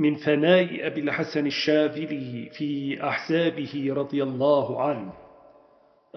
من ثناء أبي الحسن الشاذلي في أحسابه رضي الله عنه.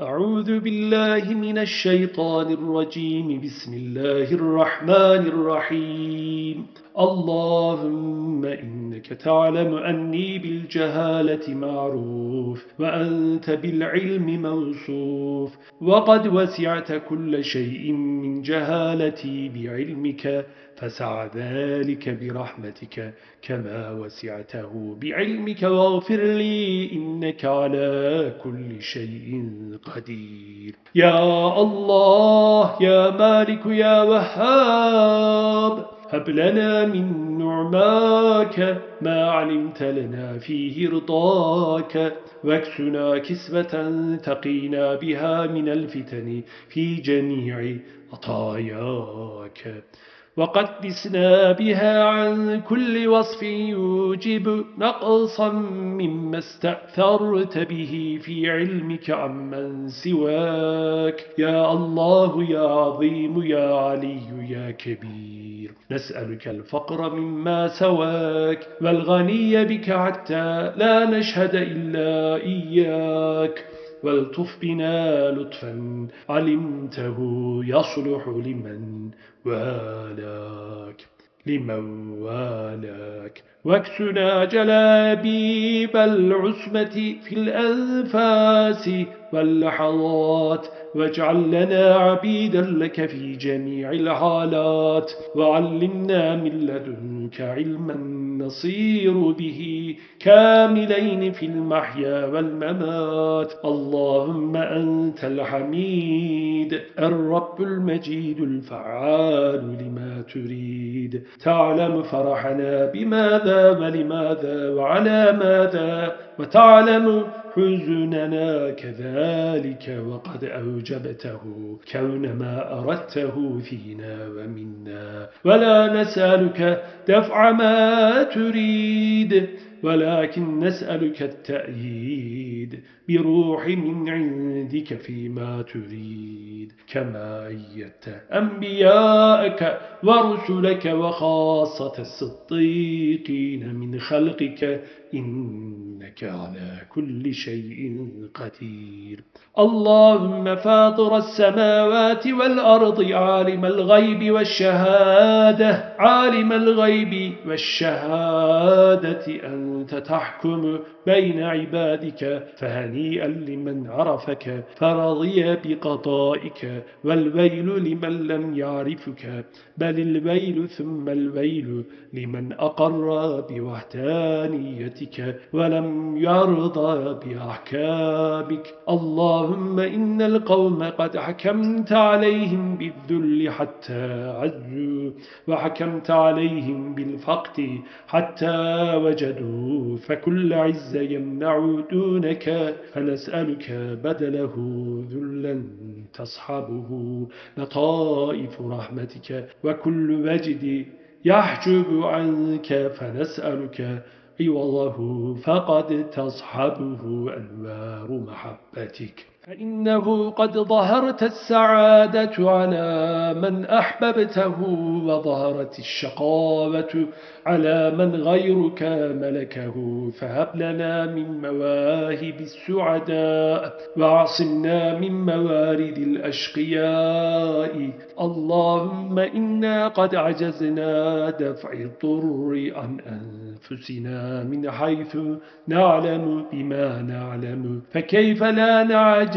أعوذ بالله من الشيطان الرجيم. بسم الله الرحمن الرحيم. اللهم إنك تعلم أني بالجهالة معروف وأنت بالعلم موصوف وقد وسعت كل شيء من جهالتي بعلمك فسع ذلك برحمتك كما وسعته بعلمك واغفر لي إنك على كل شيء قدير. يا الله يا مالك يا وهاب هب لنا من نعماك ما علمت لنا فيه رضاك. واكسنا كسبة تقينا بها من الفتن في جميع عطاياك. وقدسنا بها عن كل وصف يوجب نقصا مما استأثرت به في علمك عمن سواك. يا الله يا عظيم يا علي يا كبير. نسألك الفقر مما سواك والغني بك حتى لا نشهد إلا إياك والطف بنا لطفا علمته يصلح لمن والاك لمن والاك واكسنا جلابيب العسمة في الأنفاس واللحظات واجعل لنا عبيدا لك في جميع الحالات وعلمنا من لدنك علما نصير به كاملين في المحيا والممات. اللهم أنت الحميد الرب المجيد الفعال لما تريد. تعلم فرحنا بماذا ولماذا وعلى ماذا وتعلم حزننا كذلك وقد أوجبته كون ما أردته فينا ومنا. ولا نسألك دفع ما تريد ولكن نسألك التأييد بروح من عندك فيما تريد. كما أيدت أنبياءك ورسلك وخاصة الصديقين من خلقك إنك على كل شيء قدير. اللهم فاطر السماوات والأرض عالم الغيب والشهادة. عالم الغيب والشهادة أنت تحكم. بين عبادك فهنيئا لمن عرفك فرضي بقضائك والويل لمن لم يعرفك. بل الويل ثم الويل لمن أقر بوحدانيتك ولم يرضى بأحكامك. اللهم إن القوم قد حكمت عليهم بالذل حتى عزوا وحكمت عليهم بالفقد حتى وجدوا فكل عز يمنع دونك فنسألك بدله ذلا تصحبه. لطائف رحمتك وكل وجد يحجب عنك فنسألك. عوضه فقد تصحبه أنوار محبتك. فإنه قد ظهرت السعادة على من أحببته وظهرت الشقاوة على من غيرك ملكه. فهب لنا من مواهب السعداء وعصمنا من موارد الأشقياء. اللهم إنا قد عجزنا دفع الضر عن أنفسنا من حيث نعلم بما نعلم. فكيف لا نعجز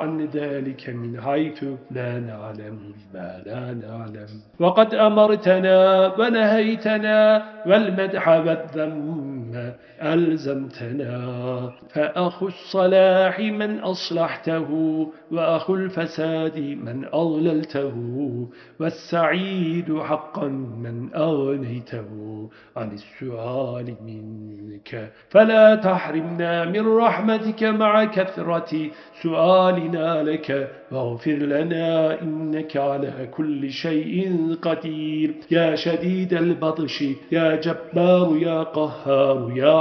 عن ذلك من حيث لا نعلم بما لا نعلم. وقد أمرتنا ونهيتنا والمدح والذم ألزمتنا. فأخو الصلاح من أصلحته وأخو الفساد من أضللته والسعيد حقا من أغنيته. عن السؤال منك فلا تحرمنا من رحمتك مع كثرة سؤالنا لك. واغفر لنا إنك على كل شيء قدير. يا شديد البطش يا جبار يا قهار يا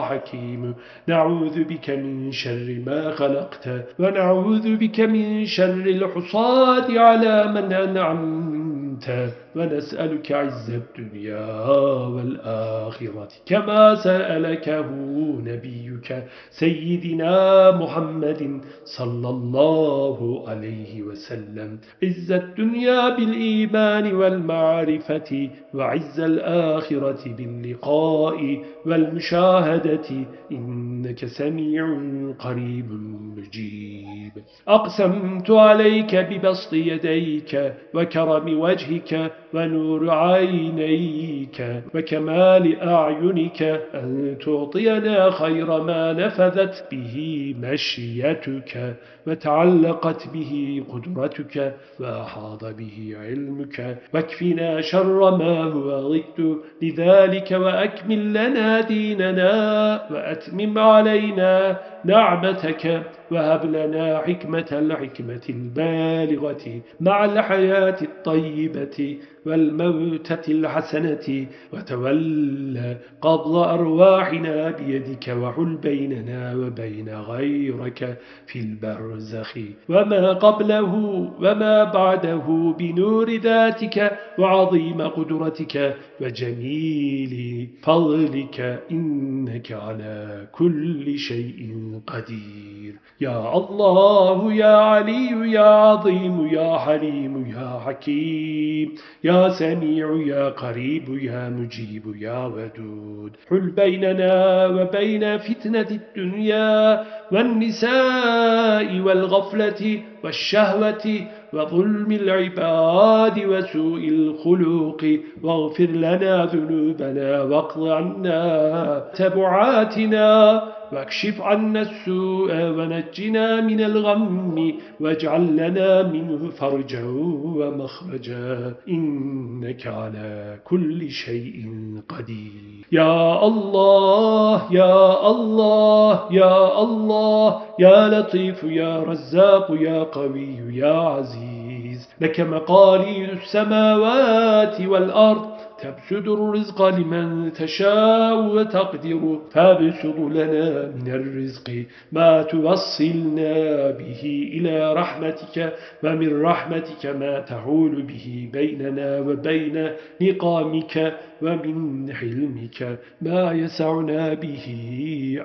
نعوذ بك من شر ما خلقت ونعوذ بك من شر الحصاد على من أنعمت. ونسألك عز الدنيا والآخرة. كما سألكه نبيك سيدنا محمد صلى الله عليه وسلم. عز الدنيا بالإيمان والمعرفة وعز الآخرة باللقاء والمشاهدة. إنك سميع قريب مجيب. أقسمت عليك ببسط يديك وكرم وجهك ونور عينيك وكمال أعينك أن تعطينا خير ما نفذت به مشيتك وتعلقت به قدرتك وأحاط به علمك واكفنا شر ما هو ضد لذلك وأكمل لنا ديننا وأتمم علينا نعمتك وهب لنا حكمة الحكمة البالغة مع الحياة الطيبة والموتة الحسنة وتولى قبض أرواحنا بيدك وحل بيننا وبين غيرك في البرزخ. وما قبله وما بعده بنور ذاتك وعظيم قدرتك وجميل فضلك إنك على كل شيء قدير. يا الله يا علي يا عظيم يا حليم يا حكيم يا سميع يا قريب يا مجيب يا ودود. حل بيننا وبين فتنة الدنيا والنساء والغفلة والشهوة وظلم العباد وسوء الخلوق واغفر لنا ذنوبنا واقض عنا تبعاتنا. واكشف عنا السوء ونجنا من الغم واجعل لنا منه فرجا ومخرجا. إنك على كل شيء قدير. يا الله يا الله يا الله يا لطيف يا رزاق يا قوي يا عزيز. لك مقاليد السماوات والأرض تبسد الرزق لمن تشاء وتقدر فابسط لنا من الرزق ما توصلنا به إلى رحمتك ومن رحمتك ما تعول به بيننا وبين نقامك ومن حلمك ما يسعنا به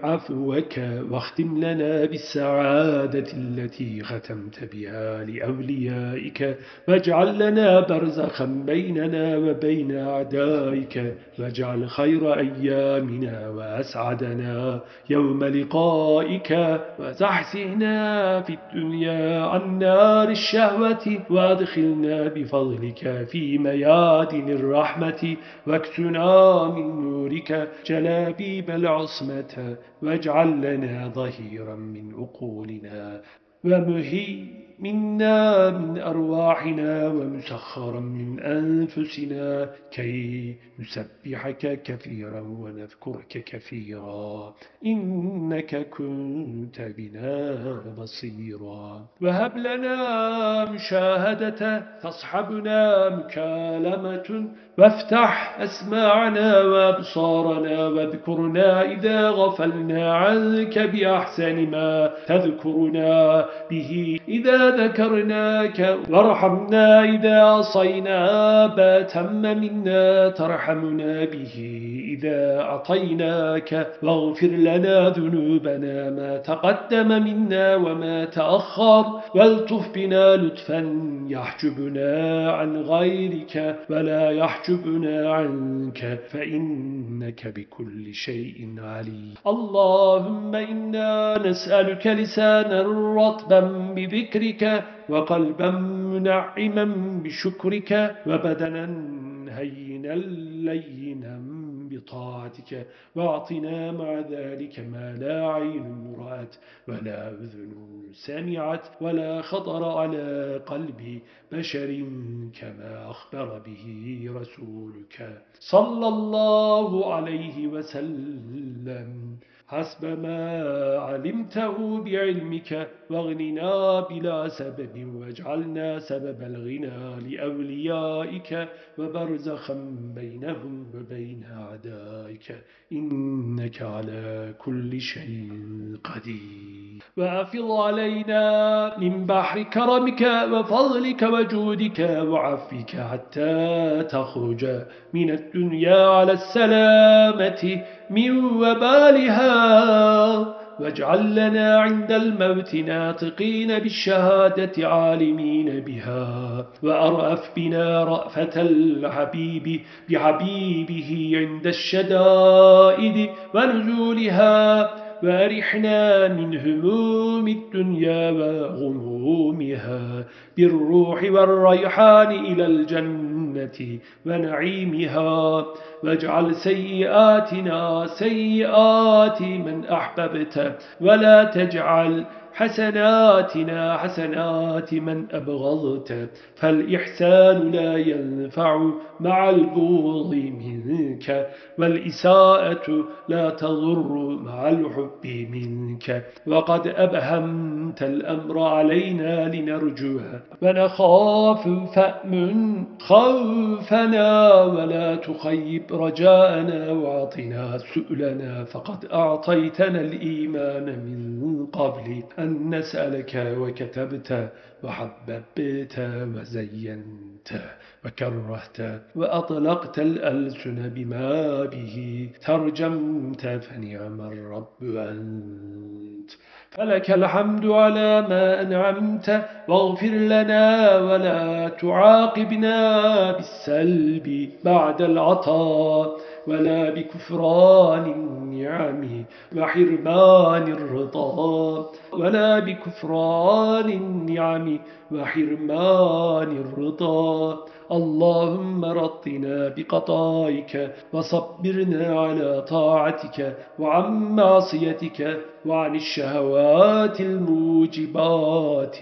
عفوك واختم لنا بالسعادة التي ختمت بها لأوليائك واجعل لنا برزخا بيننا وبين أعدائك واجعل خير أيامنا وأسعدنا. يوم لقائك وتحسنا في الدنيا عن نار الشهوة وأدخلنا بفضلك في ميادن الرحمة. واكسنا من نورك جلابيب العصمة واجعل لنا ظهيرا من أقولنا ومهي منا من أرواحنا ومسخرا من أنفسنا كي نسبحك كثيرا ونذكرك كثيرا. إنك كنت بنا بصيرا. وهب لنا مشاهدة تصحبنا مكالمة وافتح أسماعنا وأبصارنا واذكرنا إذا غفلنا عنك بأحسن ما تذكرنا به. إذا ذكرناك وارحمنا إذا عصينا باتم منا ترحمنا به. إذا أعطيناك واغفر لنا ذنوبنا ما تقدم منا وما تأخر والطف بنا لطفا يحجبنا عن غيرك ولا يحجبنا عنك فإنك بكل شيء عليم اللهم إنا نسألك لسانا رطبا بذكرك وقلبا منعما بشكرك وبدنا هينا لينا بطاعتك وأعطنا مع ذلك ما لا عين رأت ولا أذن سمعت ولا خطر على قلب بشر كما أخبر به رسولك صلى الله عليه وسلم. حسب ما علمته بعلمك واغننا بلا سبب واجعلنا سبب الغنى لأوليائك وبرزخا بينهم وبين أعدائك. إنك على كل شيء قدير. وأفض علينا من بحر كرمك وفضلك وجودك وعفك حتى تخرج من الدنيا على السلامة. من وبالها واجعل لنا عند الموت ناطقين بالشهادة عالمين بها وأرأف بنا رأفة الحبيب بحبيبه عند الشدائد ونزولها وأرحنا من هموم الدنيا وغمومها بالروح والريحان إلى الجنة. ونعيمها واجعل سيئاتنا سيئات من أحببت ولا تجعل حسناتنا حسنات من أبغضت. فالإحسان لا ينفع مع البغض منك والإساءة لا تضر مع الحب منك. وقد أبهمت الأمر علينا لنرجوها ونخاف فأمن خوفنا ولا تخيب رجاءنا وأعطنا سؤلنا. فقد أعطيتنا الإيمان من قبل أن نسألك وكتبت وحببت وزينت وكرهت وأطلقت الألسن بما به ترجمت فنعم الرب أنت. فلك الحمد على ما أنعمت واغفر لنا ولا تعاقبنا بالسلب بعد العطاء ولا بكفران النعم وحرمان الرضا. ولا بكفران النعم وحرمان الرضا. اللهم رطنا بقضائك وصبرنا على طاعتك وعن معصيتك وعن الشهوات الموجبات.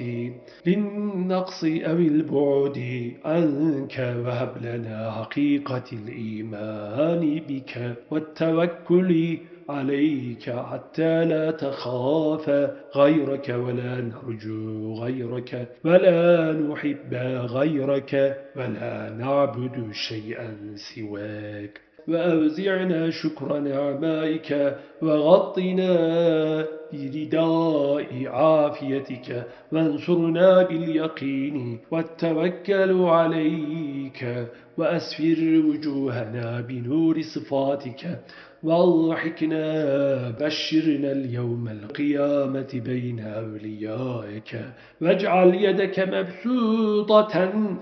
للنقص أو البعد عنك وهب لنا حقيقة الإيمان بك والتوكل عليك حتى لا تخاف غيرك ولا نرجو غيرك ولا نحب غيرك ولا نعبد شيئا سواك. وأوزعنا شكر نعمائك وغطنا برداء عافيتك وانصرنا باليقين والتوكل عليك وأسفر وجوهنا بنور صفاتك واضحكنا بشرنا اليوم القيامة بين أوليائك. واجعل يدك مبسوطة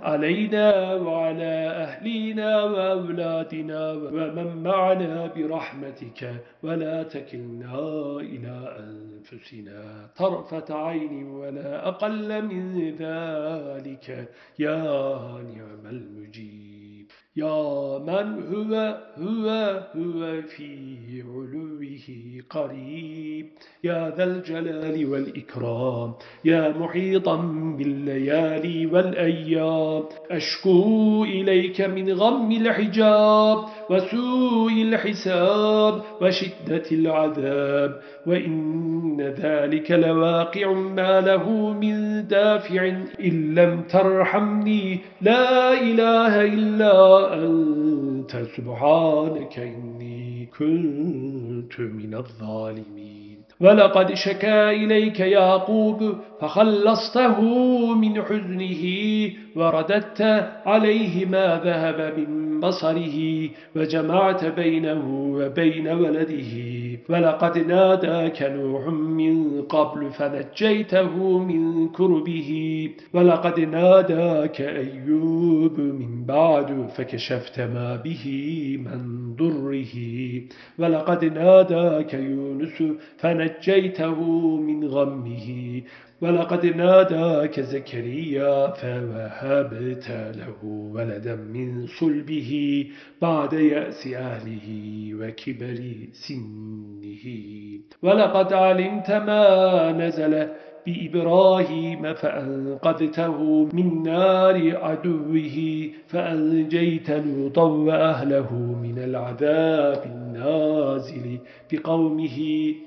علينا وعلى أهلنا وأولادنا ومن معنا برحمتك. ولا تكلنا إلى أنفسنا طرفة عين ولا أقل من ذلك. يا نعم المجيب. يا من هو هو هو في علوه قريب؟ يا ذا الجلال والإكرام يا محيطا بالليالي والأيام. أشكو إليك من غم الحجاب وسوء الحساب وشدة العذاب وإن ذلك لواقع ما له من دافع. إن لم ترحمني لا إله إلا أنت سبحانك إني كنت من الظالمين. ولقد شكا إليك يعقوب فخلصته من حزنه ورددت عليه ما ذهب من بصره وجمعت بينه وبين ولده ولقد ناداك نوح من قبل فنجيته من كربه. ولقد ناداك أيوب من بعد فكشفت ما به من ضره. ولقد ناداك يونس فنجيته من غمه. ولقد ناداك زكريا فوهبت له ولدا من صلبه بعد يأس أهله وكبر سنه. ولقد علمت ما نزل بإبراهيم فأنقذته من نار عدوه فأنجيت لوطا وأهله من العذاب النازل بقومه.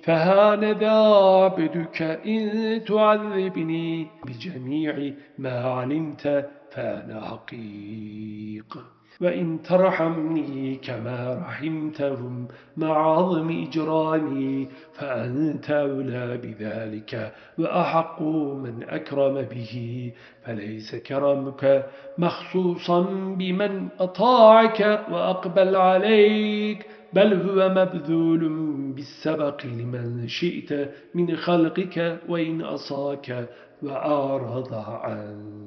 فهانذا عبدك إن تعذبني بجميع ما علمت فأنا حقيق. وإن ترحمني كما رحمتهم مع عظم إجرامي فأنت أولى بذلك وأحق من أكرم به فليس كرمك مخصوصا بمن أطاعك وأقبل عليك بل هو مبذول بالسبق لمن شئت من خلقك وإن أصاك وأعرض عنك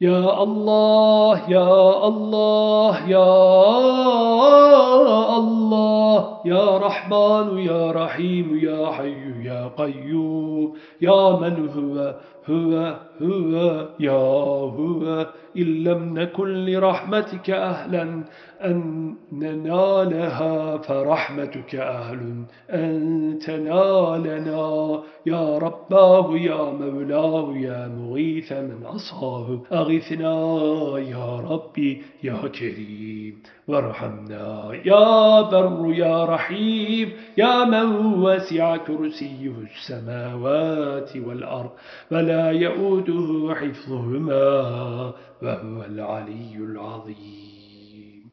يا الله يا الله يا الله يا رحمن يا رحيم يا حي يا قيوم يا من هو هو هو يا هو. إن لم نكن لرحمتك أهلا أن ننالها فرحمتك أهل أن تنالنا. يا رباه يا مولاه يا مغيث من أصاه أغثنا يا ربي يا كريم. وارحمنا. يا بر يا رحيم. يا من وسع كرسيه السماوات والأرض. ولا يؤوده حفظهما وهو العلي العظيم.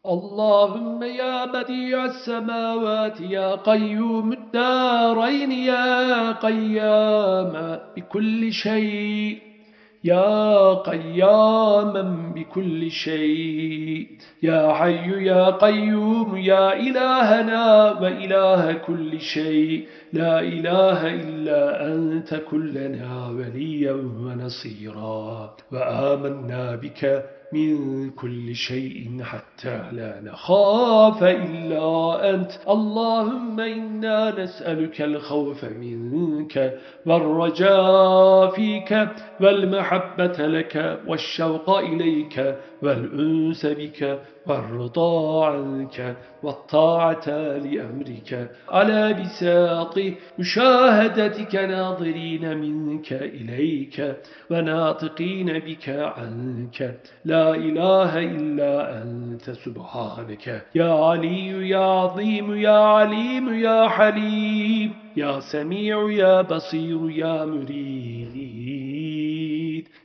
اللهم يا بديع السماوات يا قيوم الدارين يا قيام بكل شيء يا قياما بكل شيء يا حي يا قيوم يا إلهنا وإله كل شيء لا إله إلا أنت كلنا وليا ونصيرا وآمنا بك من كل شيء حتى لا نخاف إلا أنت. اللهم إنا نسألك الخوف منك والرجاء فيك والمحبة لك والشوق إليك والأنس بك والرضا عنك والطاعة لأمرك. على بساط مشاهدتك ناظرين منك إليك وناطقين بك عنك. لا إله إلا أنت سبحانك. يا علي يا عظيم يا عليم يا حليم يا سميع يا بصير يا مريد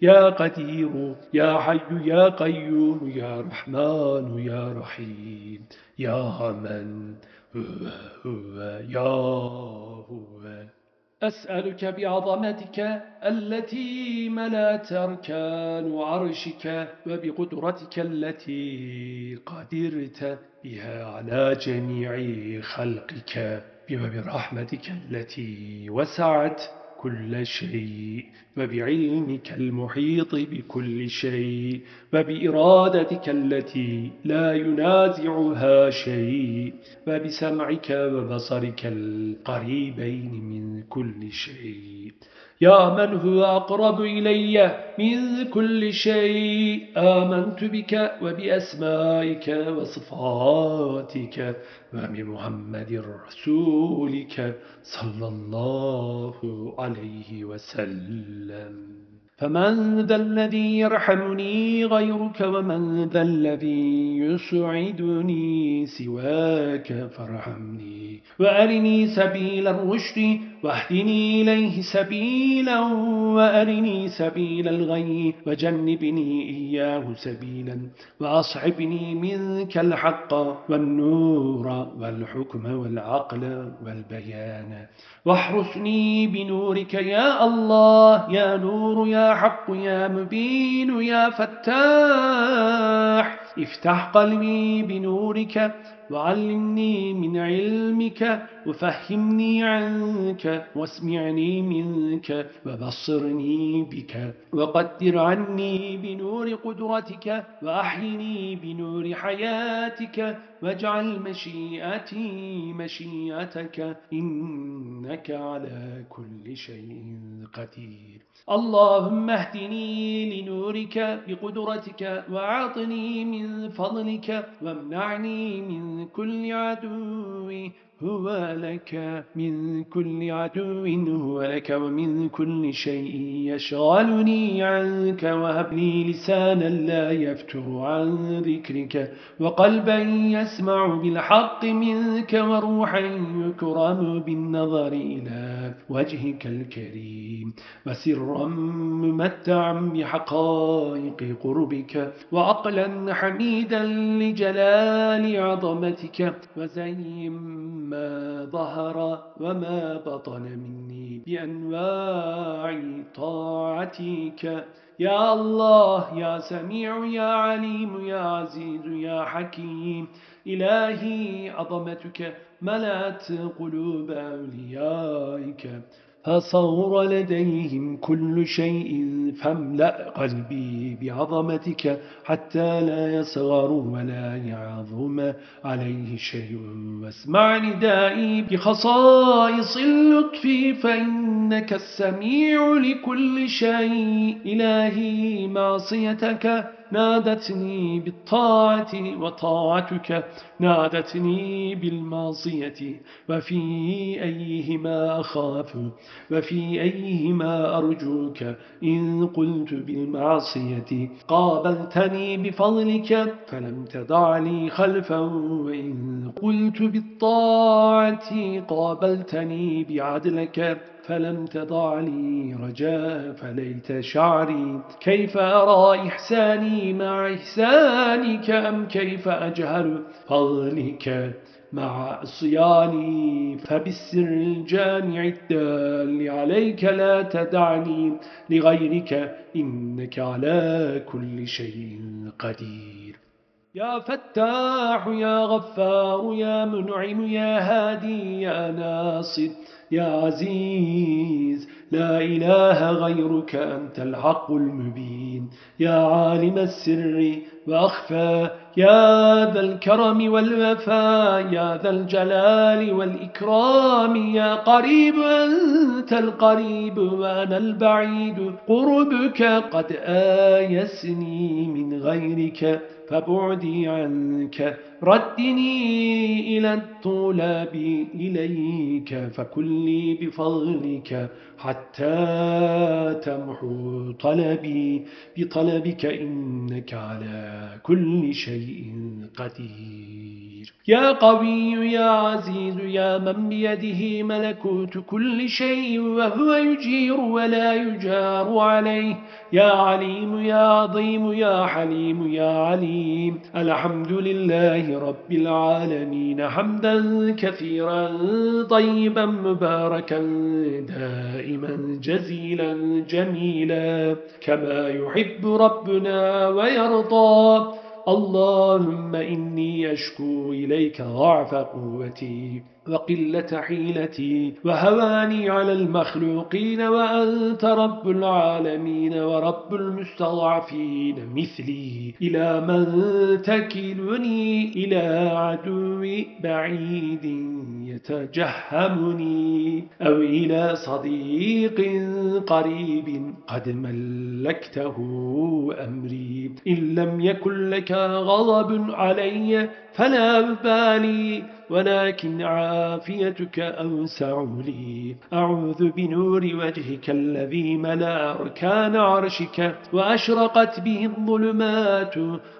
يا قدير يا حي يا قيوم يا رحمن يا رحيم يا من هو هو يا هو. أسألك بعظمتك التي ملات أركان عرشك وبقدرتك التي قدرت بها على جميع خلقك وبرحمتك التي وسعت كل شيء وبعلمك المحيط بكل شيء وبإرادتك التي لا ينازعها شيء وبسمعك وبصرك القريبين من كل شيء. يا من هو أقرب إلي من كل شيء؟ آمنت بك وبأسمائك وصفاتك وبمحمد رسولك صلى الله عليه وسلم. فمن ذا الذي يرحمني غيرك ومن ذا الذي يسعدني سواك فارحمني وأرني سبيل الرشد واهدني إليه سبيلا وأرني سبيل الغي وجنبني إياه سبيلا وأصحبني منك الحق والنور والحكم والعقل والبيان واحرسني بنورك يا الله يا نور يا حق يا مبين يا فتاح افتح قلبي بنورك وعلمني من علمك وفهمني عنك واسمعني منك وبصرني بك وقدر عني بنور قدرتك وأحيني بنور حياتك واجعل مشيئتي مشيئتك إنك على كل شيء قدير. اللهم اهدني لنورك بقدرتك وأعطني من فضلك وامنعني من كل عدو. هو لك من كل عدو هو لك ومن كل شيء يشغلني عنك وهب لي لسانا لا يفتر عن ذكرك وقلبا يسمع بالحق منك وروحا يكرم بالنظر إلى وجهك الكريم. وسرا ممتعا بحقائق قربك وعقلا حميدا لجلال عظمتك وزين ما ظهر وما بطن مني بأنواع طاعتك. يا الله يا سميع يا عليم يا عزيز يا حكيم إلهي عظمتك ملأت قلوب أوليائك. فصور لديهم كل شيء فاملأ قلبي بعظمتك حتى لا يصغر ولا يعظم عليه شيء. واسمع ندائي بخصائص اللطف فإنك السميع لكل شيء. إلهي معصيتك نادتني بالطاعة وطاعتك نادتني بالمعصية. وفي أيهما أخاف؟ وفي أيهما أرجوك؟ إن قلت بالمعصية. قابلتني بفضلك فلم تضع لي خلفا. وإن قلت بالطاعة قابلتني بعدلك. فلم تضع لي رجاء فليت شعري كيف أرى إحساني مع إحسانك أم كيف أجهل فضلك مع عصياني فبالسر الجامع الدال عليك لا تدعني لغيرك إنك على كل شيء قدير يا فتاح يا غفار يا منعم يا هادي يا ناصر يا عزيز لا إله غيرك أنت الحق المبين. يا عالم السر وأخفى يا ذا الكرم والوفاء يا ذا الجلال والإكرام يا قريب أنت القريب وأنا البعيد. قربك قد آيسني من غيرك. فبعدي عنك ردني إلى الطلاب إليك فكلي بفضلك حتى تمحو طلبي. بطلبك إنك على كل شيء قدير. يا قوي يا عزيز يا من بيده ملكوت كل شيء وهو يجير ولا يجار عليه. يا عليم يا عظيم يا حليم يا عليم. الحمد لله رب العالمين. حمدا كثيرا طيبا مباركا دائما جزيلا جميلا. كما يحب ربنا ويرضى. اللهم إني أشكو إليك ضعف قوتي. وقلة حيلتي وهواني على المخلوقين وأنت رب العالمين ورب المستضعفين مثلي إلى من تكلني إلى عدو بعيد يتجهمني أو إلى صديق قريب قد ملكته أمري إن لم يكن لك غضب علي فلا بالي ولكن عافيتك أوسع لي. أعوذ بنور وجهك الذي ملا أركان عرشك وأشرقت به الظلمات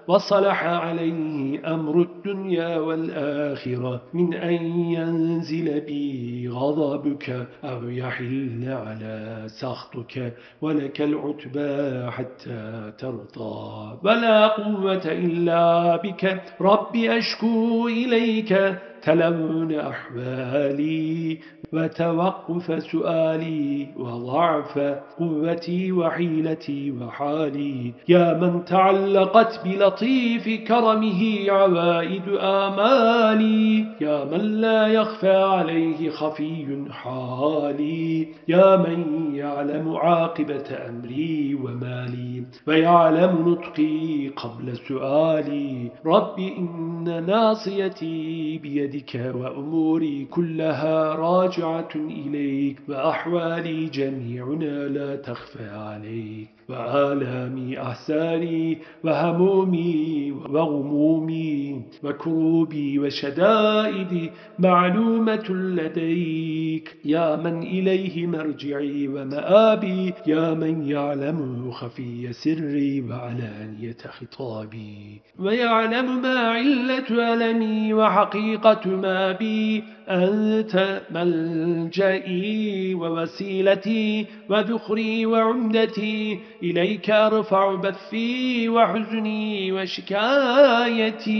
وصلح عليه أمر الدنيا والآخرة. من أن ينزل بي غضبك أو يحل على سخطك ولك العتبى حتى ترضى. ولا قوة إلا بك رب أشكو إليك تلون أحوالي وتوقف سؤالي وضعف قوتي وحيلتي وحالي. يا من تعلقت بلطيف كرمه عوائد آمالي. يا من لا يخفى عليه خفي حالي. يا من يعلم عاقبة أمري ومالي. ويعلم نطقي قبل سؤالي. رب إن ناصيتي بيدك وأموري كلها راجعة إليك وأحوالي جميعنا لا تخفى عليك وآلامي أحساني وهمومي وغمومي وكروبي وشدائدي معلومة لديك يا من إليه مرجعي ومآبي يا من يعلم خفي سري وعلانية خطابي ويعلم ما علة ألمي وحقيقة ما بي أنت ملجئي ووسيلتي وذخري وعمدتي إليك أرفع بثي وحزني وشكايتي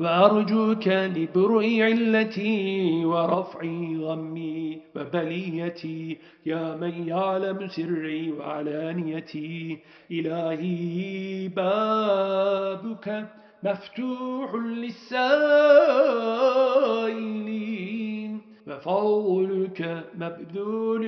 وأرجوك لبرء علتي ورفع غمي وبليتي يا من يعلم سري وعلانيتي. إلهي بابك مفتوح للسائلين. وفضلك مبذول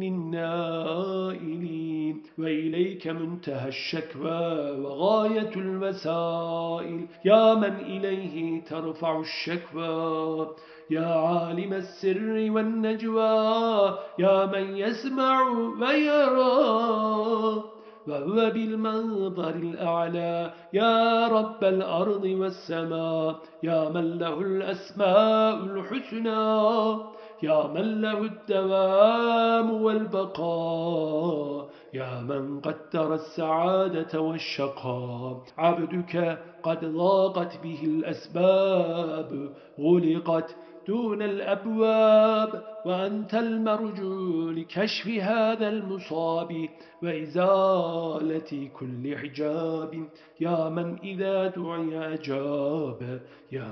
للنائلين. وإليك منتهى الشكوى وغاية المسائل. يا من إليه ترفع الشكوى. يا عالم السر والنجوى. يا من يسمع ويرى. وهو بالمنظر الأعلى. يا رب الأرض والسماء يا من له الأسماء الحسنى يا من له الدوام والبقاء يا من قدر السعادة والشقاء. عبدك قد ضاقت به الأسباب غلقت دون الأبواب وأنت المرجو لكشف هذا المصاب وإزالة كل حجاب يا من إذا دعي أجاب يا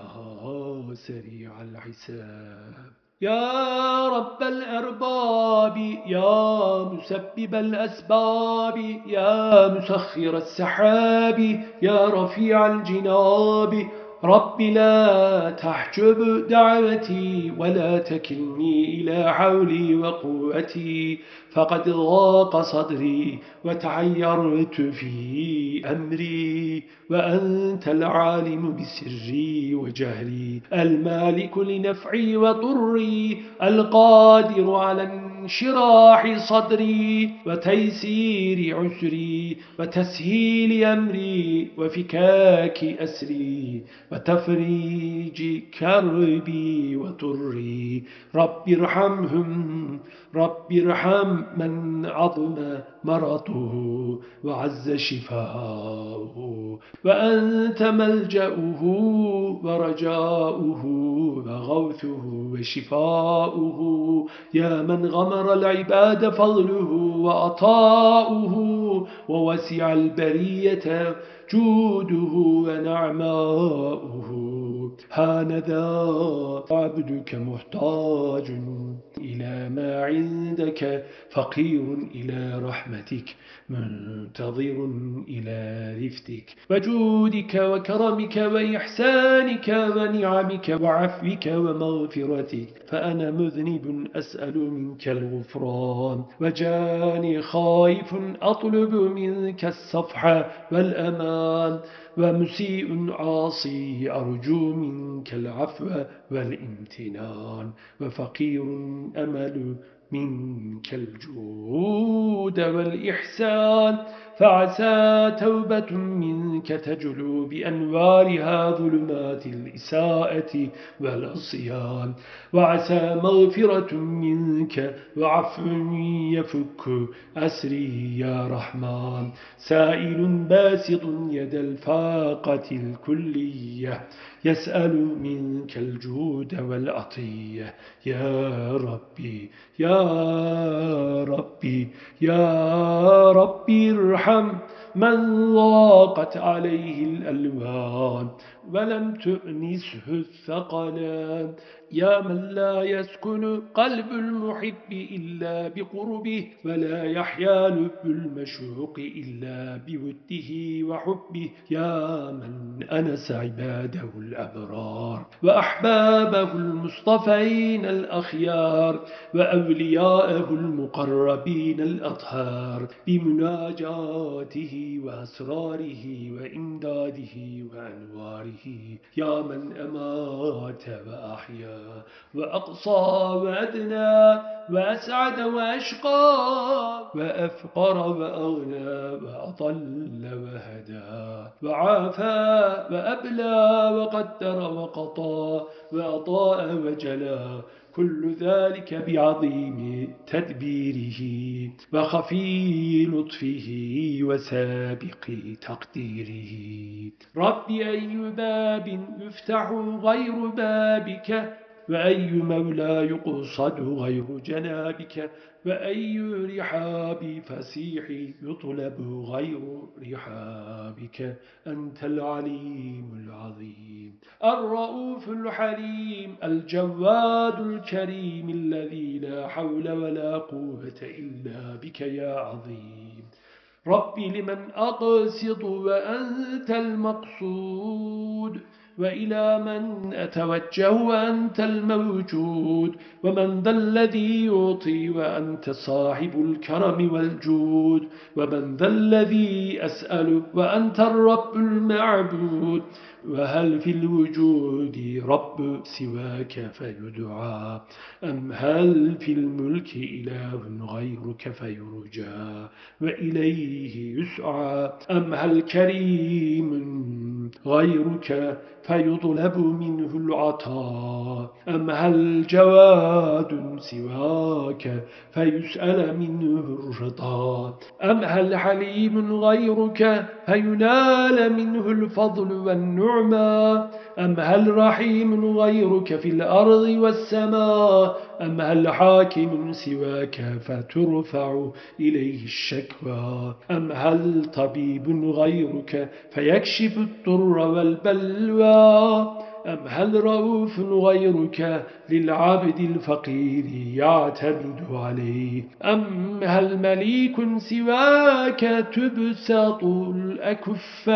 سريع الحساب. يا رب الأرباب يا مسبب الأسباب يا مسخر السحاب يا رفيع الجناب رب لا تحجب دعوتي ولا تكلني إلى حولي وقوتي فقد ضاق صدري وتعيرت في أمري وأنت العالم بسري وجهلي المالك لنفعي وطري القادر على انشراح صدري وتيسير عسري وتسهيل أمري وفكاك أسري وتفريج كربي وطري رب ارحمهم رب ارحم من عظم مرضه وعز شفاؤه وأنت ملجأه ورجاؤه وغوثه وشفاؤه يا من غمر العباد فضله وأطاؤه ووسع البرية جوده ونعماؤه هانذا عبدك محتاج إلى ما عندك فقير إلى رحمتك منتظر إلى رفتك وجودك وكرمك وإحسانك ونعمك وعفوك ومغفرتك فأنا مذنب أسأل منك الغفران. وجاني خائف أطلب منك الصفح والأمان. ومسيء عاصي أرجو منك العفو والامتنان. وفقير أمل منك الجود والإحسان. فعسى توبة منك تجلو بأنوارها ظلمات الإساءة والعصيان. وعسى مغفرة منك وعفو يفك أسري يا رحمن. سائل باسط يد الفاقة الكلية. يسأل منك الجود والعطية يا ربي يا ربي يا ربي ارحم. من ضاقت عليه الألوان ولم تؤنسه الثقلان. يا من لا يسكن قلب المحب إلا بقربه ولا يحيا لب المشوق إلا بوده وحبه. يا من أنس عباده الأبرار وأحبابه المصطفين الأخيار وأولياءه المقربين الأطهار بمناجاته وأسراره وإمداده وأنواره. يا من أمات وأحيا وأقصى وأدنى وأسعد وأشقى وأفقر وأغنى وأضل وهدى وعافى وأبلى وقدر وقطى وأطاء وجلى كل ذلك بعظيم تدبيره وخفي لطفه وسابق تقديره. رب أي باب يفتح غير بابك وأي مولى يقصد غير جنابك وأي رحاب فسيح يطلب غير رحابك. أنت العليم العظيم الرؤوف الحليم الجواد الكريم الذي لا حول ولا قوة إلا بك يا عظيم. ربي لمن أقصد وأنت المقصود. وإلى من أتوجه وأنت الموجود ومن ذا الذي يعطي وأنت صاحب الكرم والجود ومن ذا الذي أسأل وأنت الرب المعبود. وهل في الوجود رب سواك فيدعى أم هل في الملك إله غيرك فيرجى وإليه يسعى أم هل كريم غيرك فيطلب منه العطاء. أم هل جواد سواك فيسأل منه الرضا أم هل حليم غيرك فينال منه الفضل والنعمى. أم هل رحيم غيرك في الأرض والسماء؟ أم هل حاكم سواك فترفع إليه الشكوى؟ أم هل طبيب غيرك فيكشف الضر والبلوى؟ أم هل رؤوف غيرك للعبد الفقير يعتمد عليه؟ أم هل مليك سواك تبسط الأكف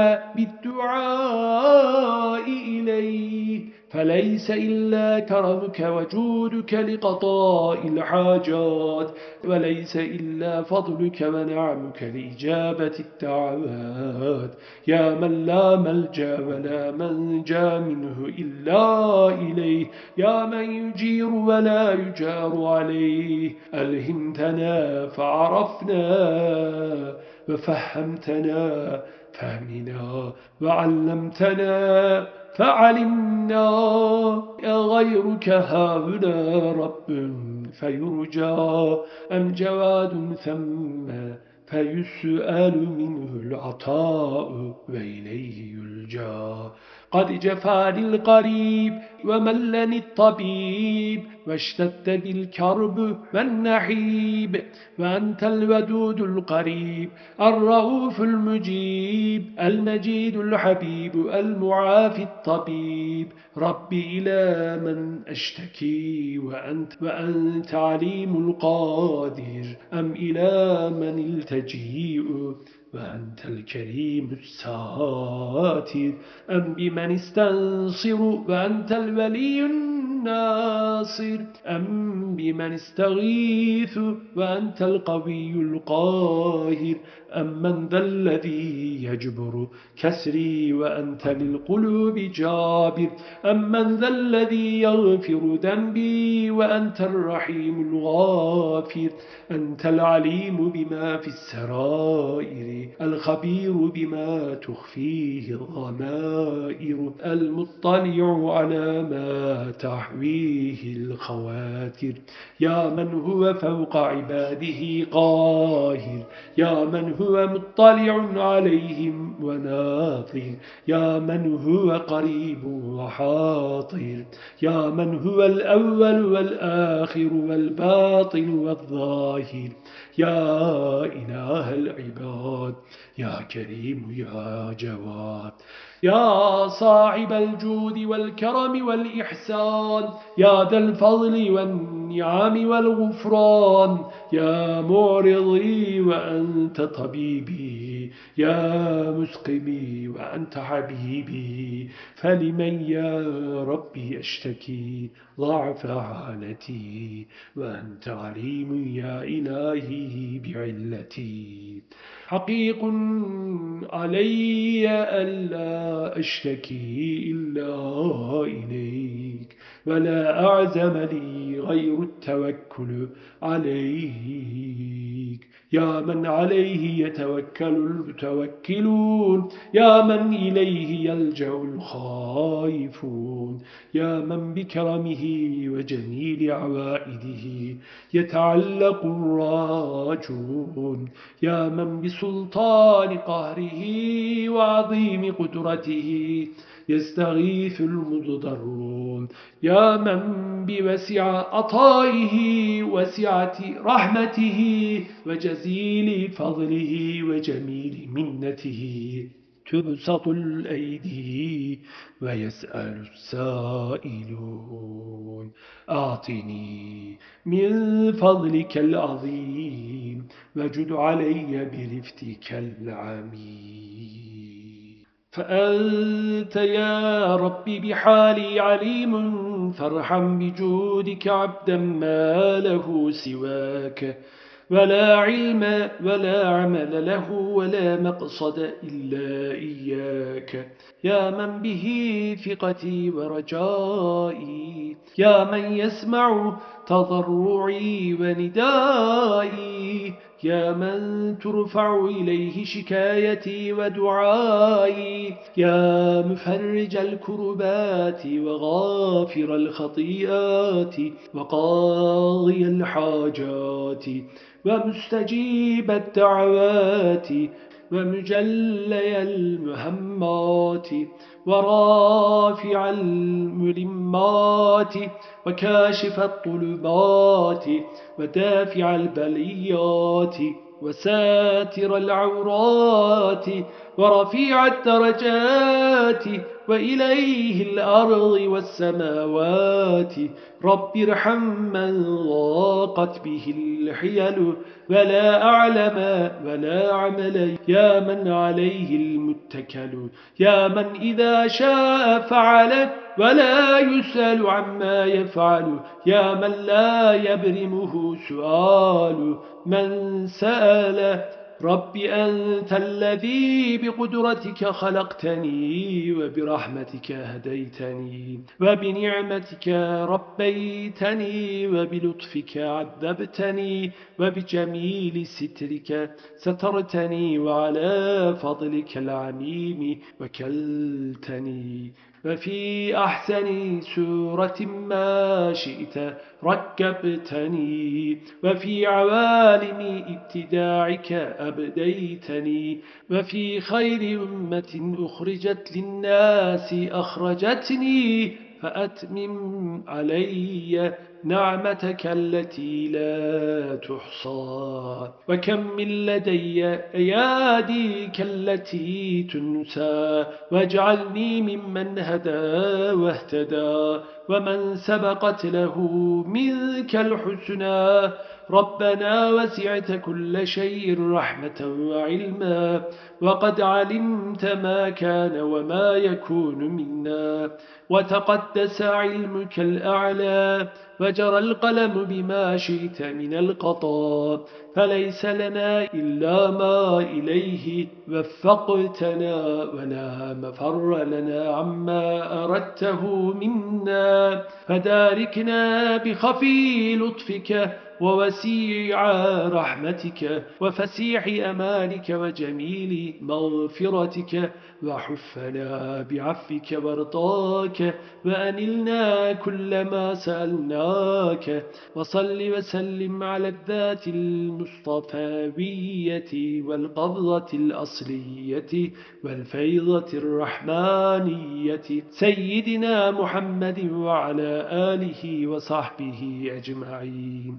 بالدعاء إليه؟ فليس إلا كرمك وجودك لقضاء الحاجات وليس إلا فضلك ونعمك لإجابة الدعوات يا من لا ملجأ ولا منجأ منه إلا إليه يا من يجير ولا يجار عليه. ألهمتنا فعرفنا وفهمتنا فهمنا وعلمتنا. فعلمنا غيرك هاهنا رب فيرجى أم جواد ثم فيسأل منه العطاء وإليه يلجى قد جفاني القريب وملني الطبيب واشتد بالكرب والنحيب وأنت الودود القريب الرؤوف المجيب المجيد الحبيب المعافي الطبيب. رب إلى من أشتكي وأنت, وأنت عليم القادر أم إلى من التجيء؟ وأنت الكريم الساتر. أم بمن استنصر وأنت الولي الناصر. أم بمن استغيث وأنت القوي القاهر. أم من ذا الذي يجبر كسري وأنت للقلوب جابر أم من ذا الذي يغفر ذنبي وأنت الرحيم الغافر أنت العليم بما في السرائر الخبير بما تخفيه الضمائر المطلع على ما تحويه الخواتر يا من هو فوق عباده قاهر يا من هو مطلع عليهم وناظر يا من هو قريب وحاضر يا من هو الأول والآخر والباطن والظاهر. يا إله العباد. يا كريم يا جواد. يا صاحب الجود والكرم والإحسان. يا ذا الفضل والنعم. والغفران. يا معرضي وأنت طبيبي يا مسقمي وأنت حبيبي فلمن يا ربي أشتكي؟ ضعف حالتي وأنت عليم يا إلهي بعلتي. حقيق علي ألا أشتكي إلا إليك. ولا أعزم لي غير التوكل عليك. يا من عليه يتوكل المتوكلون يا من إليه يلجأ الخائفون. يا من بكرمه وجميل عوائده يتعلق الراجون. يا من بسلطان قهره وعظيم قدرته يستغيث المضطرون. يا من بوسع عطائه وسعة رحمته وجزيل فضله وجميل منته تبسط الأيدي ويسأل السائلون أعطني من فضلك العظيم وجد علي برفتك العميم فأنت يا ربي بحالي عليم فارحم بجودك عبدا ما له سواك ولا علم ولا عمل له ولا مقصد إلا إياك. يا من به ثقتي ورجائي يا من يسمع تضرعي وندائي. يا من ترفع إليه شكايتي ودعائي يا مفرج الكربات وغافر الخطيئات وقاضي الحاجات ومستجيب الدعوات ومجلي المهمات ورافع الملمات وكاشف الطلبات ودافع البليات وساتر العورات ورفيع الدرجات وإليه الأرض والسماوات. رب ارحم من ضاقت به الحيل ولا أعلم ولا عمل. يا من عليه المتكل يا من إذا شاء فعل ولا يسأل عما يفعل. يا من لا يبرمه سؤال من سأل رب أنت الذي بقدرتك خلقتني وبرحمتك هديتني وبنعمتك ربيتني وبلطفك عذبتني وبجميل سترك سترتني وعلى فضلك العميم وكلتني ففي أحسن سورة ما شئت ركبتني وفي عوالم ابتداعك أبديتني وفي خير أمة أخرجت للناس أخرجتني فأتمم علي. نعمتك التي لا تحصى. وكم من لدي أياديك التي تنسى. واجعلني ممن هدى واهتدى. ومن سبقت له منك الحسنى. ربنا وسعت كل شيء رحمة وعلما. وقد علمت ما كان وما يكون منا. وتقدس علمك الأعلى. وجرى القلم بما شئت من القطاء فليس لنا إلا ما إليه وفقتنا ولا مفر لنا عما أردته منا فداركنا بخفي لطفك ووسيع رحمتك وفسيح أمانك وجميل مغفرتك وحفنا بعفك ورضاك وأنلنا كل ما سألناك وصل وسلم على الذات المصطفاوية والقبضة الأصلية والفيضة الرحمانية سيدنا محمد وعلى آله وصحبه أجمعين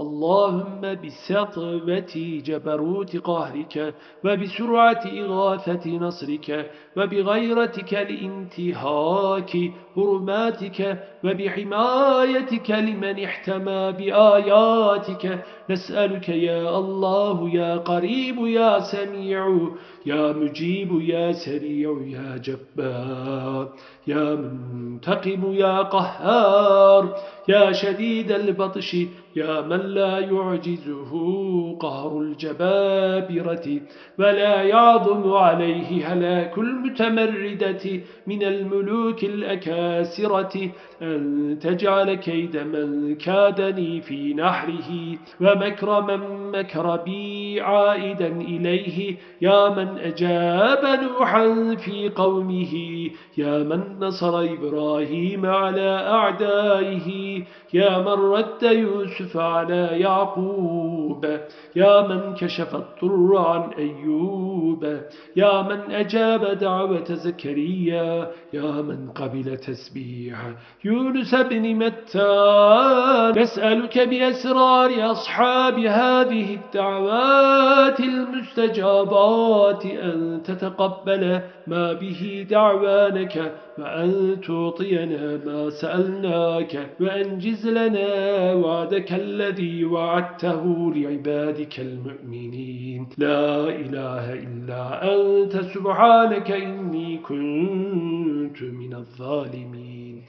اللهم بسطوة جبروت قهرك وبسرعة إغاثة نصرك وبغيرتك لإنتهاك هرماتك وبحمايتك لمن احتمى بآياتك. نسألك يا الله يا قريب يا سميع يا مجيب يا سريع يا جبار يا منتقم يا قهار يا شديد البطش يا من لا يعجزه قهر الجبابرة ولا يعظم عليه هلاك المتمردة من الملوك الأكاسرة. أن تجعل كيد من كادني في نحره ومكر من مكر بي عائدا إليه. يا من أجاب نوحا في قومه يا من نصر إبراهيم على أعدائه. يا من رد يوسف على يعقوب؟ يا من كشف الضر عن أيوب؟ يا من أجاب دعوة زكريا؟ يا من قبل تسبيح؟ يونس بن متان. نسألك بأسرار أصحاب هذه الدعوات المستجابات أن تتقبل ما به دعوانك وأن تعطينا ما سألناك وأنجز لنا وعدك الذي وعدته لعبادك المؤمنين. لا إله إلا أنت سبحانك إني كنت من الظالمين.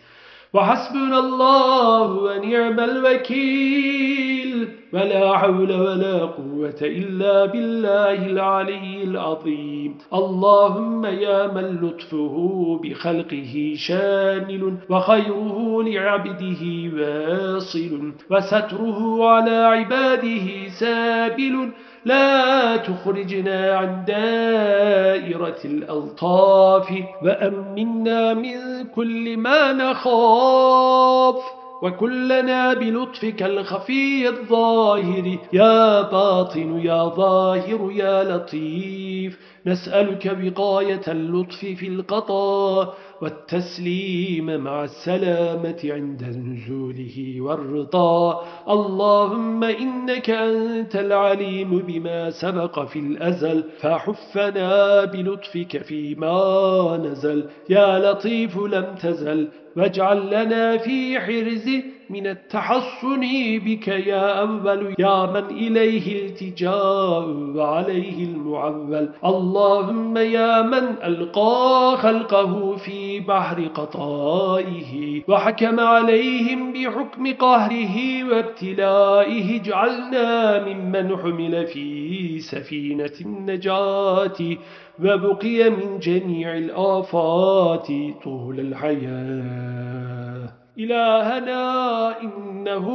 وحسبنا الله ونعم الوكيل. ولا حول ولا قوة إلا بالله العلي العظيم. اللهم يا من لطفه بخلقه شامل وخيره لعبده واصل وستره على عباده سابل لا تخرجنا عن دائرة الألطاف وأمنا من كل ما نخاف وكلنا بلطفك الخفي الظاهر. يا باطن يا ظاهر يا لطيف نسألك بقاية اللطف في القطاء والتسليم مع السلامة عند نزوله والرضا. اللهم إنك أنت العليم بما سبق في الأزل فحفنا بلطفك فيما نزل. يا لطيف لم تزل واجعل لنا في حرز من التحصن بك يا أول يا من إليه التجاء وعليه المعول. اللهم يا من ألقى خلقه في بحر قطائه وحكم عليهم بحكم قهره وابتلائه. اجعلنا ممن حمل في سفينة النجاة وبقي من جميع الآفات طول الحياة. إلهنا إنه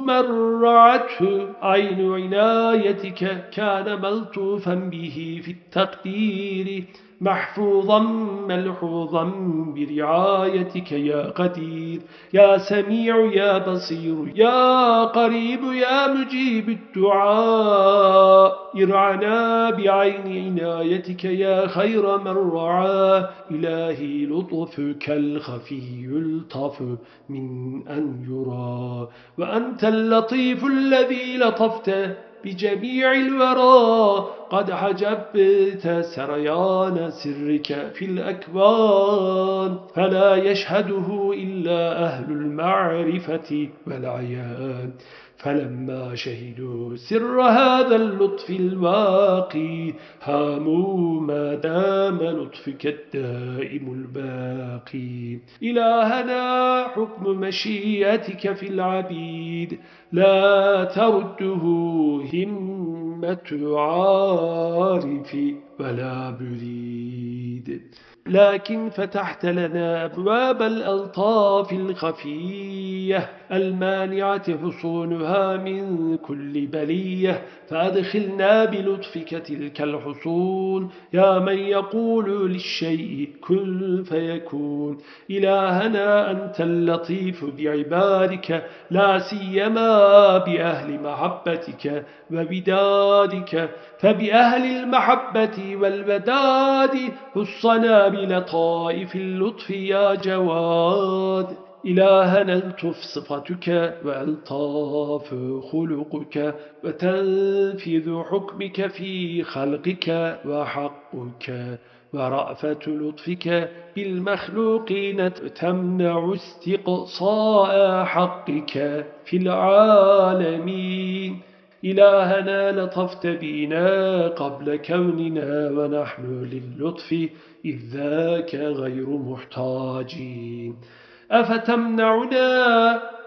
من رعته عين عنايتك كان ملطوفا به في التقدير. محفوظا ملحوظا برعايتك يا قدير. يا سميع يا بصير يا قريب يا مجيب الدعاء. ارعنا بعين عنايتك يا خير من رعا إلهي لطفك الخفي الطف من أن يرى. وأنت اللطيف الذي لطفته. بجميع الورى. قد حجبت سريان سرك في الأكوان. فلا يشهده إلا أهل المعرفة والعيان. فلما شهدوا سر هذا اللطف الواقي هاموا ما دام لطفك الدائم الباقي. إلهنا حكم مشيئتك في العبيد. لا ترده همة عارف ولا بريد. لكن فتحت لنا أبواب الألطاف الخفية المانعة حصونها من كل بلية. فأدخلنا بلطفك تلك الحصون. يا من يقول للشيء كن فيكون. إلهنا أنت اللطيف بعبادك لا سيما بأهل محبتك وبدادك فبأهل المحبة والبداد حصنا بلطائف اللطف يا جواد. إلهنا التف صفتك وألطاف خلقك وتنفذ حكمك في خلقك وحقك. ورأفة لطفك بالمخلوقين تمنع استقصاء حقك في العالمين. إلهنا لطفت بنا قبل كوننا ونحن للطف إذ ذاك غير محتاجين أفتمنعنا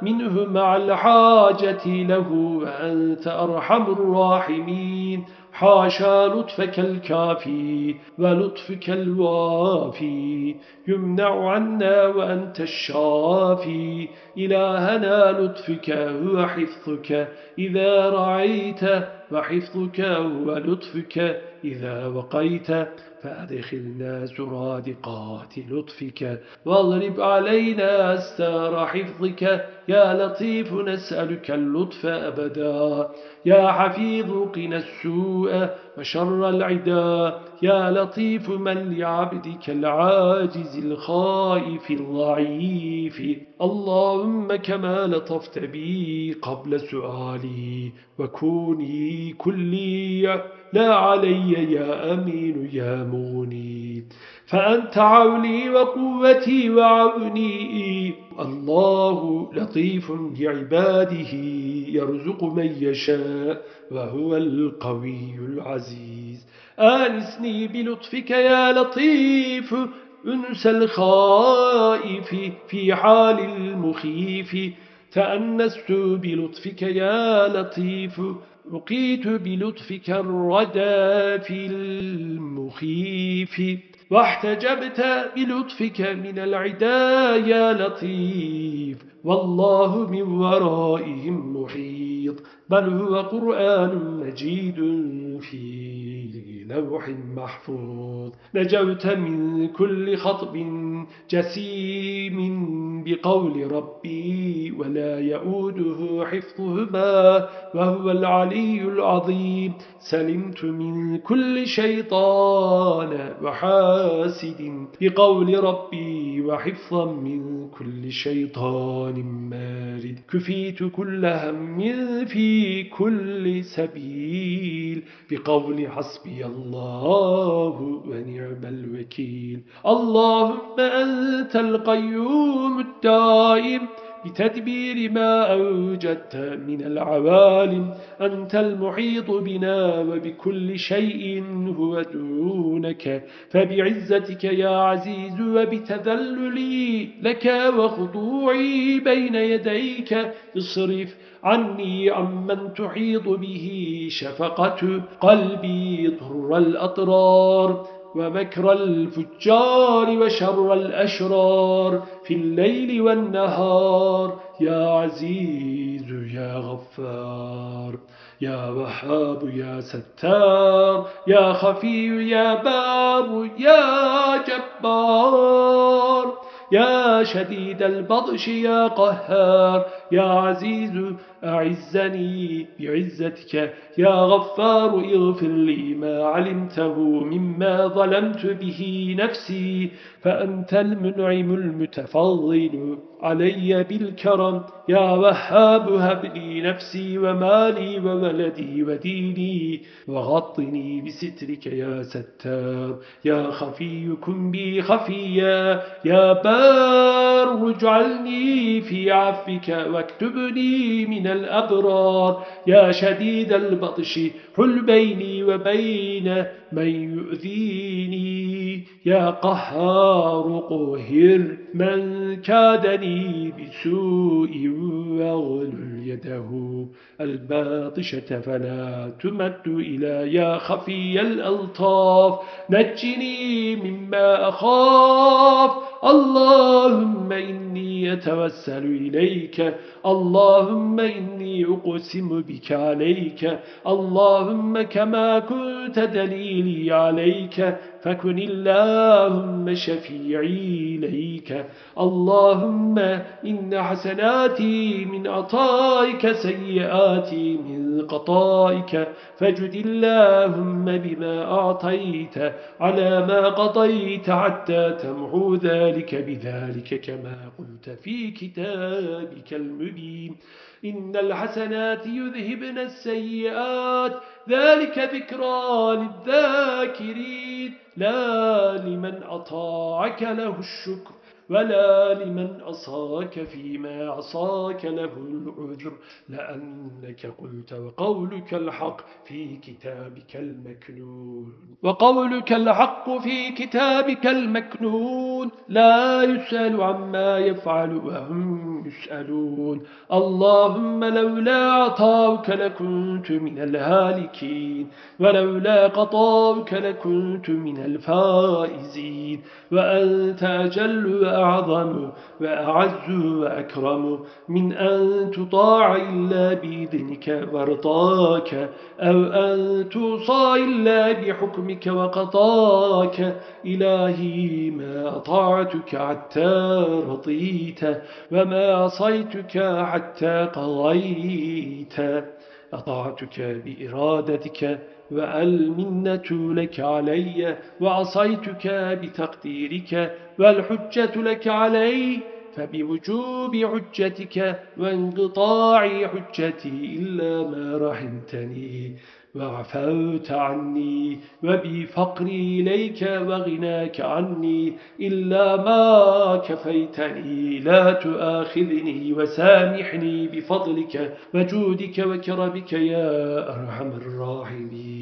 منه مع الحاجة له وأنت أرحم الراحمين. حاشا لطفك الكافي ولطفك الوافي يمنع عنا وأنت الشافي. إلهنا لطفك هو حفظك إذا رعيت وحفظك هو لطفك إذا وقيت. فأدخلنا سرادقات لطفك. واضرب علينا أستار حفظك. يا لطيف نسألك اللطف أبدا. يا حفيظ قنا السوء وشر العدا. يا لطيف من لعبدك العاجز الخائف الضعيف. اللهم كما لطفت بي قبل سؤالي وكوني كلي. لا علي يا أمين يا مغني فأنت عوني وقوتي وعوني. الله لطيف بعباده يرزق من يشاء وهو القوي العزيز. آنسني بلطفك يا لطيف أنس الخائف في حال المخيف. تأنست بلطفك يا لطيف رقيت بلطفك الردى في المخيف واحتجبت بلطفك من العدا يا لطيف. والله من ورائهم محيط بل هو قرآن مجيد في لوح محفوظ نجوت من كل خطب جسيم بقول ربي ولا يؤوده حفظهما وهو العلي العظيم سلمت من كل شيطان وحاسد بقول ربي وحفظا من كل شيطان مارد. كفيت كل هم في كل سبيل. بقول حسبي الله ونعم الوكيل. اللهم أنت القيوم الدائم. بتدبير ما أوجدت من العوالم. أنت المحيط بنا وبكل شيء هو دونك. فبعزتك يا عزيز وبتذللي لك وخضوعي بين يديك. اصرف عني عمن تحيط به شفقة قلبي ضر الأطرار. ومكر الفجار وشر الأشرار في الليل والنهار. يا عزيز يا غفار يا وهاب يا ستار يا خفي يا باب يا جبار يا شديد البطش يا قهار. يا عزيز أعزني بعزتك. يا غفار اغفر لي ما علمته مما ظلمت به نفسي فأنت المنعم المتفضل علي بالكرم. يا وهاب هب لي نفسي ومالي وولدي وديني وغطني بسترك يا ستار. يا خفي كن بي خفيا. يا بار اجعلني في عفك واكتبني من الأبرار يا شديد البطش حل بيني وبين من يؤذيني. يا قهار قهر من كادني بسوء واغلل يده. الباطشة فلا تمد إلى يا خفي الألطاف. نجني مما أخاف. اللهم إني أتوسل إليك. اللهم إني أقسم بك عليك. اللهم كما كنت دليلي عليك. فكن اللهم شفيعي إليك. اللهم إن حسناتي من عطائك سيئاتي من قطائك فجد اللهم بما أعطيت على ما قضيت حتى تمحو ذلك بذلك كما قلت في كتابك المبين. إن الحسنات يذهبن السيئات ذلك ذكرى للذاكرين. لا لمن أطاعك له الشكر. ولا لمن أصاك فيما عصاك له العذر لأنك قلت وقولك الحق في كتابك المكنون وقولك الحق في كتابك المكنون لا يسأل عما يفعل وهم يسألون اللهم لولا عطاوك لكنت من الهالكين ولولا قطاوك لكنت من الفائزين وأنت أجل وأعظم وأعز وأكرم من أن تطاع إلا بإذنك وأرضاك أو أن توصى إلا بحكمك وقضاك. إلهي ما أطاعتك حتى رضيت وما عصيتك حتى قضيت. أطاعتك بإرادتك وألمنة لك علي وعصيتك بتقديرك والحجة لك علي فبوجوب حجتك وانقطاع حجتي إلا ما رحمتني. وعفوت عني وبفقري إليك وغناك عني إلا ما كفيتني. لا تؤاخذني وسامحني بفضلك وجودك وكرمك يا أرحم الراحمين.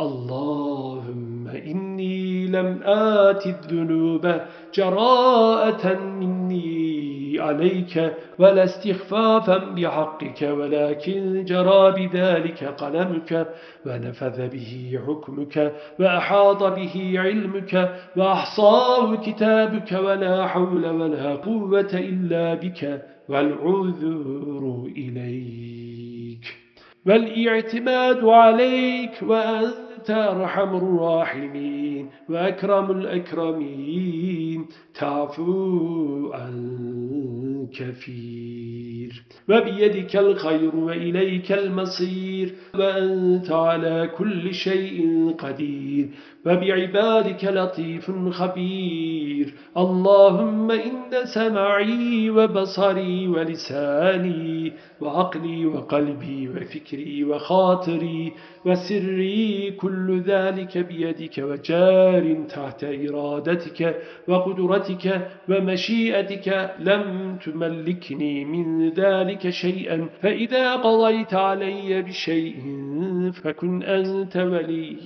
اللهم إني لم آت الذنوب جراءة مني عليك ولا استخفافا بحقك ولكن جرى بذلك قلمك ونفذ به حكمك وأحاط به علمك وأحصاه كتابك ولا حول ولا قوة إلا بك والعذر إليك. والإعتماد عليك وأنت أرحم الراحمين وأكرم الأكرمين تعفو عن كثير وبيدك الخير وإليك المصير وأنت على كل شيء قدير. وبعبادك لطيف خبير. اللهم إن سمعي وبصري ولساني وعقلي وقلبي وفكري وخاطري وسري كل ذلك بيدك وجار تحت إرادتك وقدرتك ومشيئتك لم تملكني من ذلك شيئا. فإذا قضيت علي بشيء فكن أنت ولي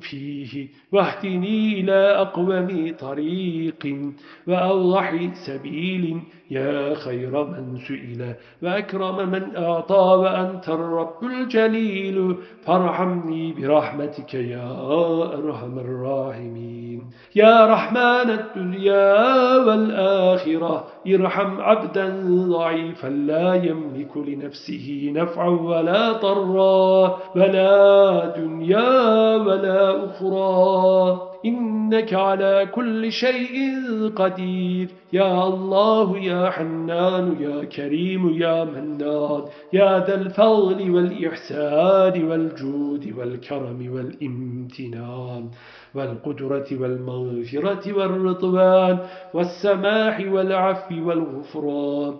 فيه واهدني إلى أقوم طريق وأوضح سبيل يا خير من سئل وأكرم من أعطى وأنت الرب الجليل فارحمني برحمتك يا أرحم الراحمين. يا رحمن الدنيا والآخرة ارحم عبدا ضعيفا لا يملك لنفسه نفعا ولا ضرا ولا دنيا ولا أخرى. إنك على كل شيء قدير. يا الله يا حنان يا كريم يا منان يا ذا الفضل والإحسان والجود والكرم والامتنان. والقدرة والمغفرة والرضوان والسماح والعفو والغفران.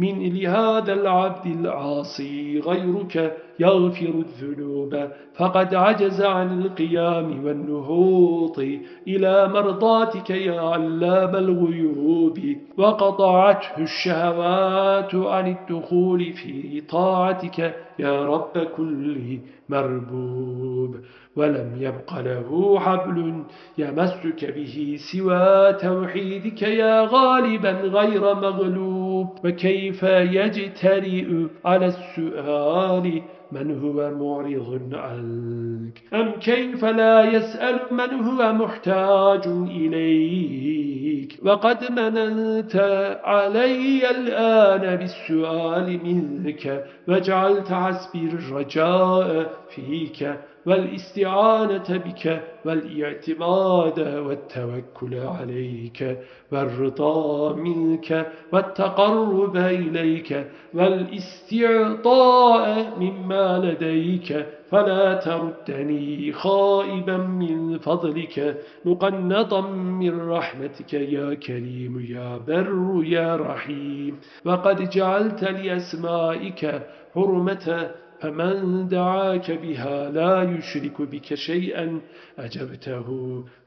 من لهذا العبد العاصي غيرك يغفر الذنوب. فقد عجز عن القيام والنهوض إلى مرضاتك يا علام الغيوب. وقطعته الشهوات عن الدخول في طاعتك يا رب كل مربوب. ولم يبق له حبل يمسك به سوى توحيدك يا غالبا غير مغلوب. وكيف يجترئ على السؤال من هو معرض عنك؟ أم كيف لا يسأل من هو محتاج إليك؟ وقد مننت علي الآن بالسؤال منك وجعلت حسبي الرجاء فيك. والإستعانة بك والإعتماد والتوكل عليك والرضا منك والتقرب إليك والإستعطاء مما لديك فلا تردني خائبا من فضلك مقنطا من رحمتك يا كريم يا بر يا رحيم وقد جعلت لأسمائك حرمة فمن دعاك بها لا يشرك بك شيئا أجبته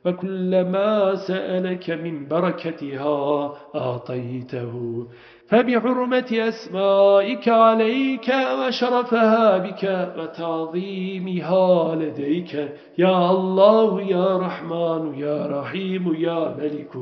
وكلما سألك من بركتها أعطيته فبحرمة أسمائك عليك وشرفها بك وتعظيمها لديك يا الله يا رحمن يا رحيم يا ملك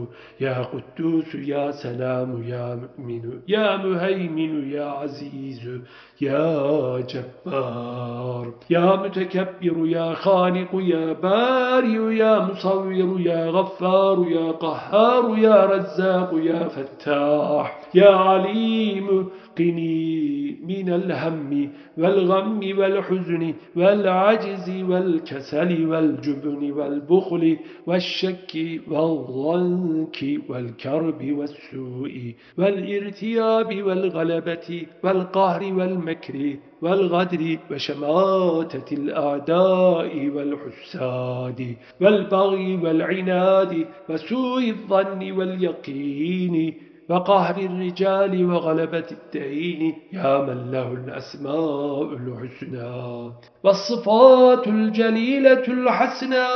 يا قدوس يا سلام يا مؤمن يا مهيمن يا عزيز يا جبار يا متكبر يا خالق يا باري يا مصور يا غفار يا قهار يا رزاق يا فتاح يا عليم قني من الهم والغم والحزن والعجز والكسل والجبن والبخل والشك والضنك والكرب والسوء والارتياب والغلبة والقهر والمكر والغدر وشماتة الأعداء والحساد والبغي والعناد وسوء الظن واليقين وقهر الرجال وغلبة الدين يا من له الأسماء الحسنى. والصفات الجليلة الحسنى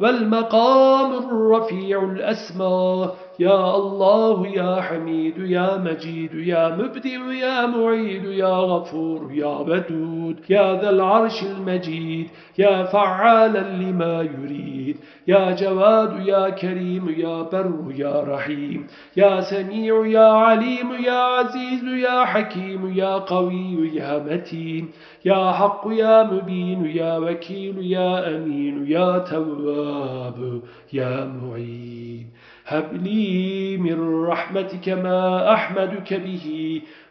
والمقام الرفيع الأسمى. يا الله يا حميد يا مجيد يا مبدع يا معيد يا غفور يا ودود يا ذا العرش المجيد يا فعالا لما يريد يا جواد يا كريم يا بر يا رحيم يا سميع يا عليم يا عزيز يا حكيم يا قوي يا متين يا حق يا مبين يا وكيل يا أمين يا تواب يا معين. هب لي من رحمتك ما أحمدك به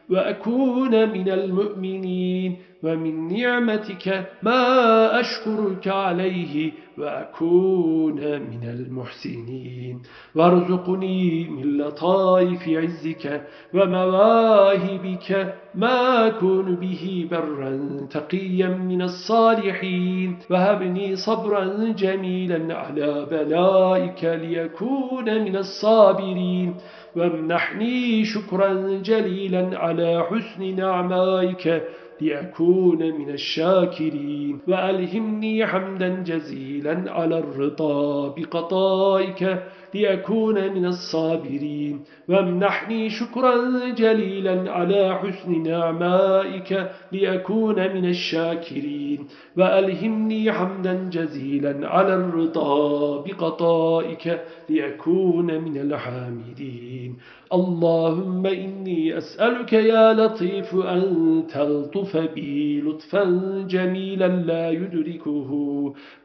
وأكون من المؤمنين. ومن نعمتك ما أشكرك عليه وأكون من المحسنين. وارزقني من لطائف عزك ومواهبك ما أكون به برا تقيا من الصالحين. وهبني صبرا جميلا على بلائك ليكون من الصابرين. وامنحني شكرا جليلا على حسن نعمائك. لأكون من الشاكرين. وألهمني حمدا جزيلا على الرضا بقضائك لأكون من الصابرين. وامنحني شكرا جليلا على حسن نعمائك لأكون من الشاكرين. وألهمني حمدا جزيلا على الرضا بقضائك لأكون من الحامدين. اللهم إني أسألك يا لطيف أن تلطف بي لطفا جميلا لا يدركه.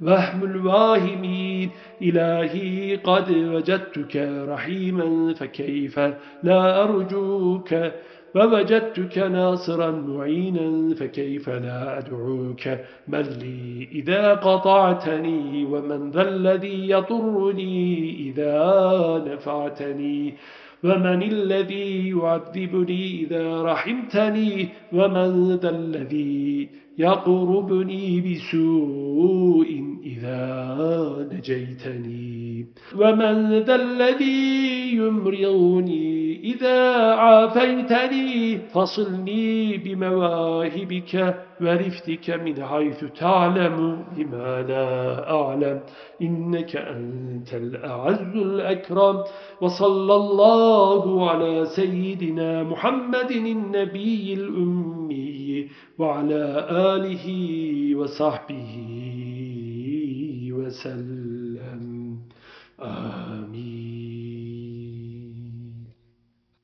وهم الواهمين إلهي قد وجدتك رحيما فكيف لا أرجوك؟ ووجدتك ناصرا معينا فكيف لا أدعوك؟ من لي إذا قطعتني ومن ذا الذي يطرني إذا نفعتني؟ ومن الذي يعذبني إذا رحمتني؟ ومن ذا الذي يقربني بسوء إذا نجيتني؟ ومن ذا الذي يمرضني إذا عافيتني فصلني بمواهبك ورفتك من حيث تعلم بما لا أعلم. إنك أنت الأعز الأكرم. وصلى الله على سيدنا محمد النبي الأمي وعلى آله وصحبه وسلم. آمين.